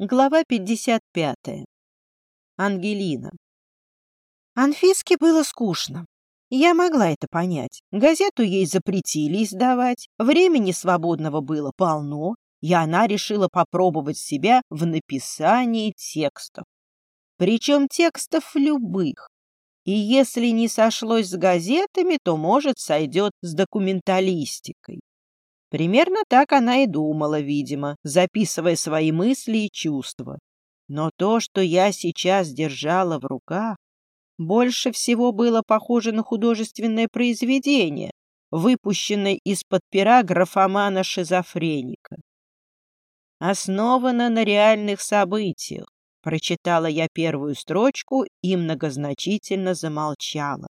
Глава 55. Ангелина. Анфиске было скучно. Я могла это понять. Газету ей запретили издавать, времени свободного было полно, и она решила попробовать себя в написании текстов. Причем текстов любых. И если не сошлось с газетами, то, может, сойдет с документалистикой. Примерно так она и думала, видимо, записывая свои мысли и чувства. Но то, что я сейчас держала в руках, больше всего было похоже на художественное произведение, выпущенное из-под пера графомана-шизофреника. «Основано на реальных событиях», — прочитала я первую строчку и многозначительно замолчала.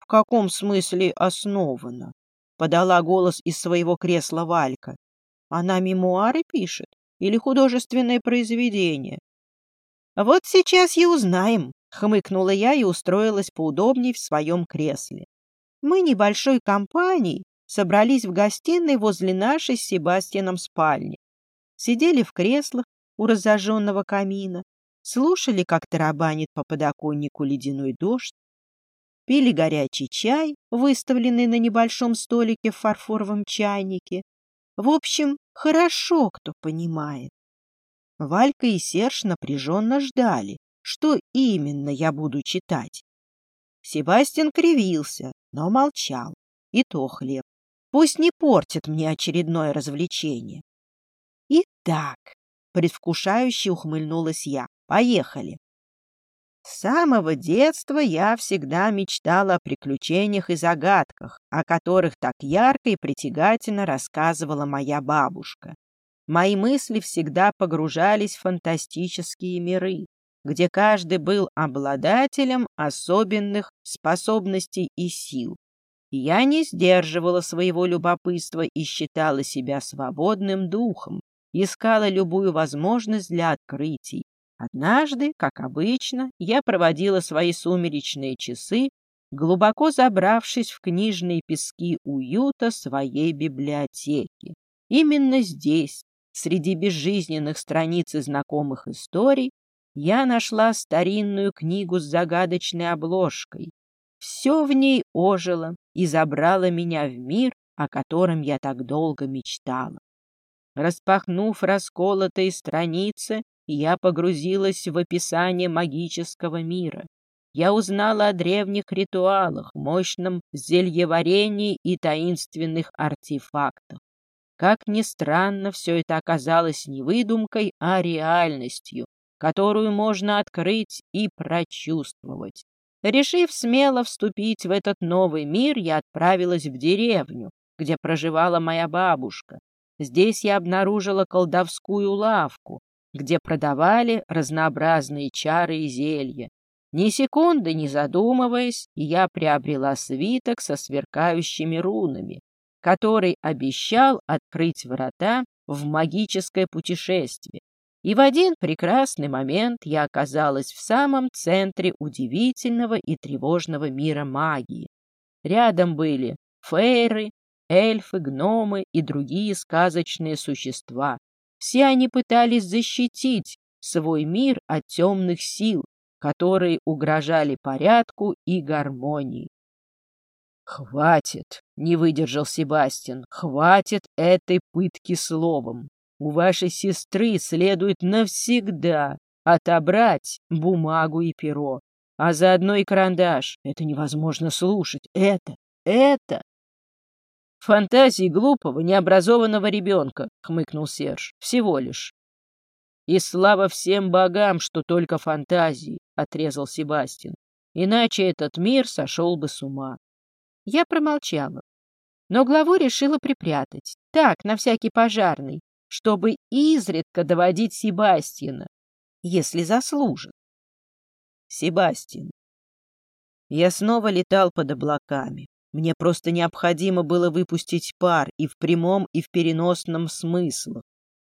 «В каком смысле основано?» Подала голос из своего кресла Валька. Она мемуары пишет или художественное произведение? Вот сейчас и узнаем, хмыкнула я и устроилась поудобней в своем кресле. Мы небольшой компанией собрались в гостиной возле нашей с Себастьяном спальни. Сидели в креслах у разожженного камина, слушали, как тарабанит по подоконнику ледяной дождь, пили горячий чай, выставленный на небольшом столике в фарфоровом чайнике. В общем, хорошо, кто понимает. Валька и Серж напряженно ждали, что именно я буду читать. Себастьян кривился, но молчал. И то хлеб. Пусть не портит мне очередное развлечение. Итак, предвкушающе ухмыльнулась я. Поехали. С самого детства я всегда мечтала о приключениях и загадках, о которых так ярко и притягательно рассказывала моя бабушка. Мои мысли всегда погружались в фантастические миры, где каждый был обладателем особенных способностей и сил. Я не сдерживала своего любопытства и считала себя свободным духом, искала любую возможность для открытий, Однажды, как обычно, я проводила свои сумеречные часы, глубоко забравшись в книжные пески уюта своей библиотеки. Именно здесь, среди безжизненных страниц и знакомых историй, я нашла старинную книгу с загадочной обложкой. Все в ней ожило и забрало меня в мир, о котором я так долго мечтала. Распахнув расколотые страницы, я погрузилась в описание магического мира. Я узнала о древних ритуалах, мощном зельеварении и таинственных артефактах. Как ни странно, все это оказалось не выдумкой, а реальностью, которую можно открыть и прочувствовать. Решив смело вступить в этот новый мир, я отправилась в деревню, где проживала моя бабушка. Здесь я обнаружила колдовскую лавку, где продавали разнообразные чары и зелья. Ни секунды не задумываясь, я приобрела свиток со сверкающими рунами, который обещал открыть врата в магическое путешествие. И в один прекрасный момент я оказалась в самом центре удивительного и тревожного мира магии. Рядом были фейры, эльфы, гномы и другие сказочные существа, все они пытались защитить свой мир от темных сил, которые угрожали порядку и гармонии. «Хватит!» — не выдержал Себастьян. «Хватит этой пытки словом. У вашей сестры следует навсегда отобрать бумагу и перо, а заодно и карандаш. Это невозможно слушать. Это, это Фантазии глупого, необразованного ребенка, — хмыкнул Серж. — Всего лишь. — И слава всем богам, что только фантазии, — отрезал Себастьян. Иначе этот мир сошел бы с ума. Я промолчала, но главу решила припрятать. Так, на всякий пожарный, чтобы изредка доводить Себастьяна, если заслужит. Себастьян. Я снова летал под облаками. Мне просто необходимо было выпустить пар и в прямом, и в переносном смыслах.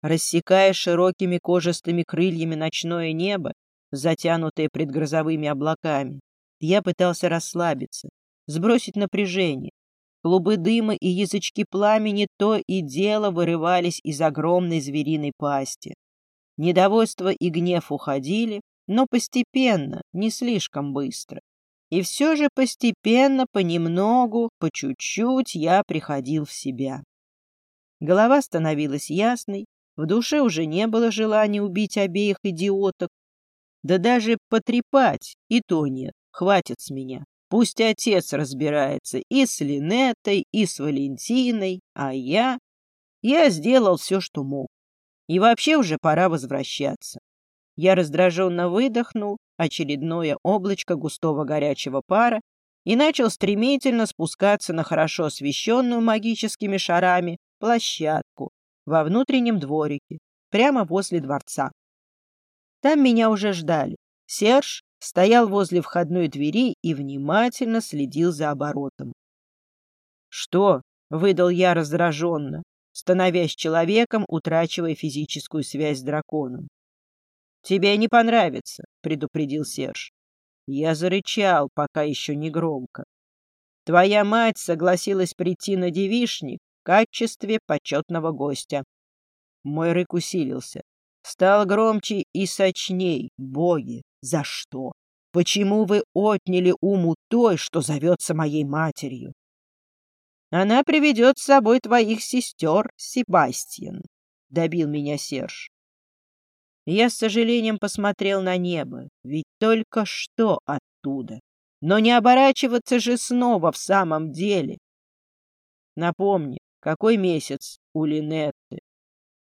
Рассекая широкими кожистыми крыльями ночное небо, затянутое предгрозовыми облаками, я пытался расслабиться, сбросить напряжение. Клубы дыма и язычки пламени то и дело вырывались из огромной звериной пасти. Недовольство и гнев уходили, но постепенно, не слишком быстро. И все же постепенно, понемногу, по чуть-чуть я приходил в себя. Голова становилась ясной, в душе уже не было желания убить обеих идиоток. Да даже потрепать и то нет, хватит с меня. Пусть отец разбирается и с Линетой, и с Валентиной, а я... Я сделал все, что мог. И вообще уже пора возвращаться. Я раздраженно выдохнул очередное облачко густого горячего пара и начал стремительно спускаться на хорошо освещенную магическими шарами площадку во внутреннем дворике, прямо возле дворца. Там меня уже ждали. Серж стоял возле входной двери и внимательно следил за оборотом. «Что?» — выдал я раздраженно, становясь человеком, утрачивая физическую связь с драконом. «Тебе не понравится», — предупредил Серж. Я зарычал, пока еще не громко. «Твоя мать согласилась прийти на девишник в качестве почетного гостя». Мой рык усилился. Стал громче и сочней. Боги, за что? Почему вы отняли уму той, что зовется моей матерью? Она приведет с собой твоих сестер, Себастьян, — добил меня Серж. Я с сожалением посмотрел на небо, ведь только что оттуда. Но не оборачиваться же снова в самом деле. Напомни, какой месяц у Линетты?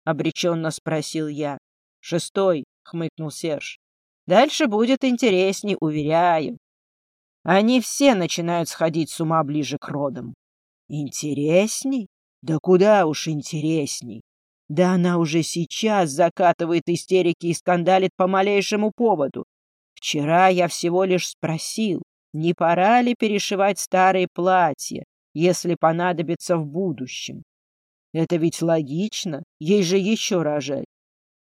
— обреченно спросил я. — Шестой, — хмыкнул Серж. — Дальше будет интересней, уверяю. Они все начинают сходить с ума ближе к родам. Интересней? Да куда уж интересней. Да она уже сейчас закатывает истерики и скандалит по малейшему поводу. Вчера я всего лишь спросил, не пора ли перешивать старые платья, если понадобится в будущем. Это ведь логично, ей же еще рожать.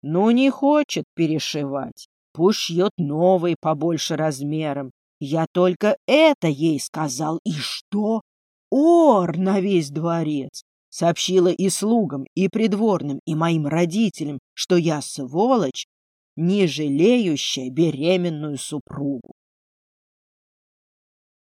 Ну, не хочет перешивать, пусть шьет новые побольше размером. Я только это ей сказал, и что? Ор на весь дворец сообщила и слугам, и придворным, и моим родителям, что я сволочь, не жалеющая беременную супругу.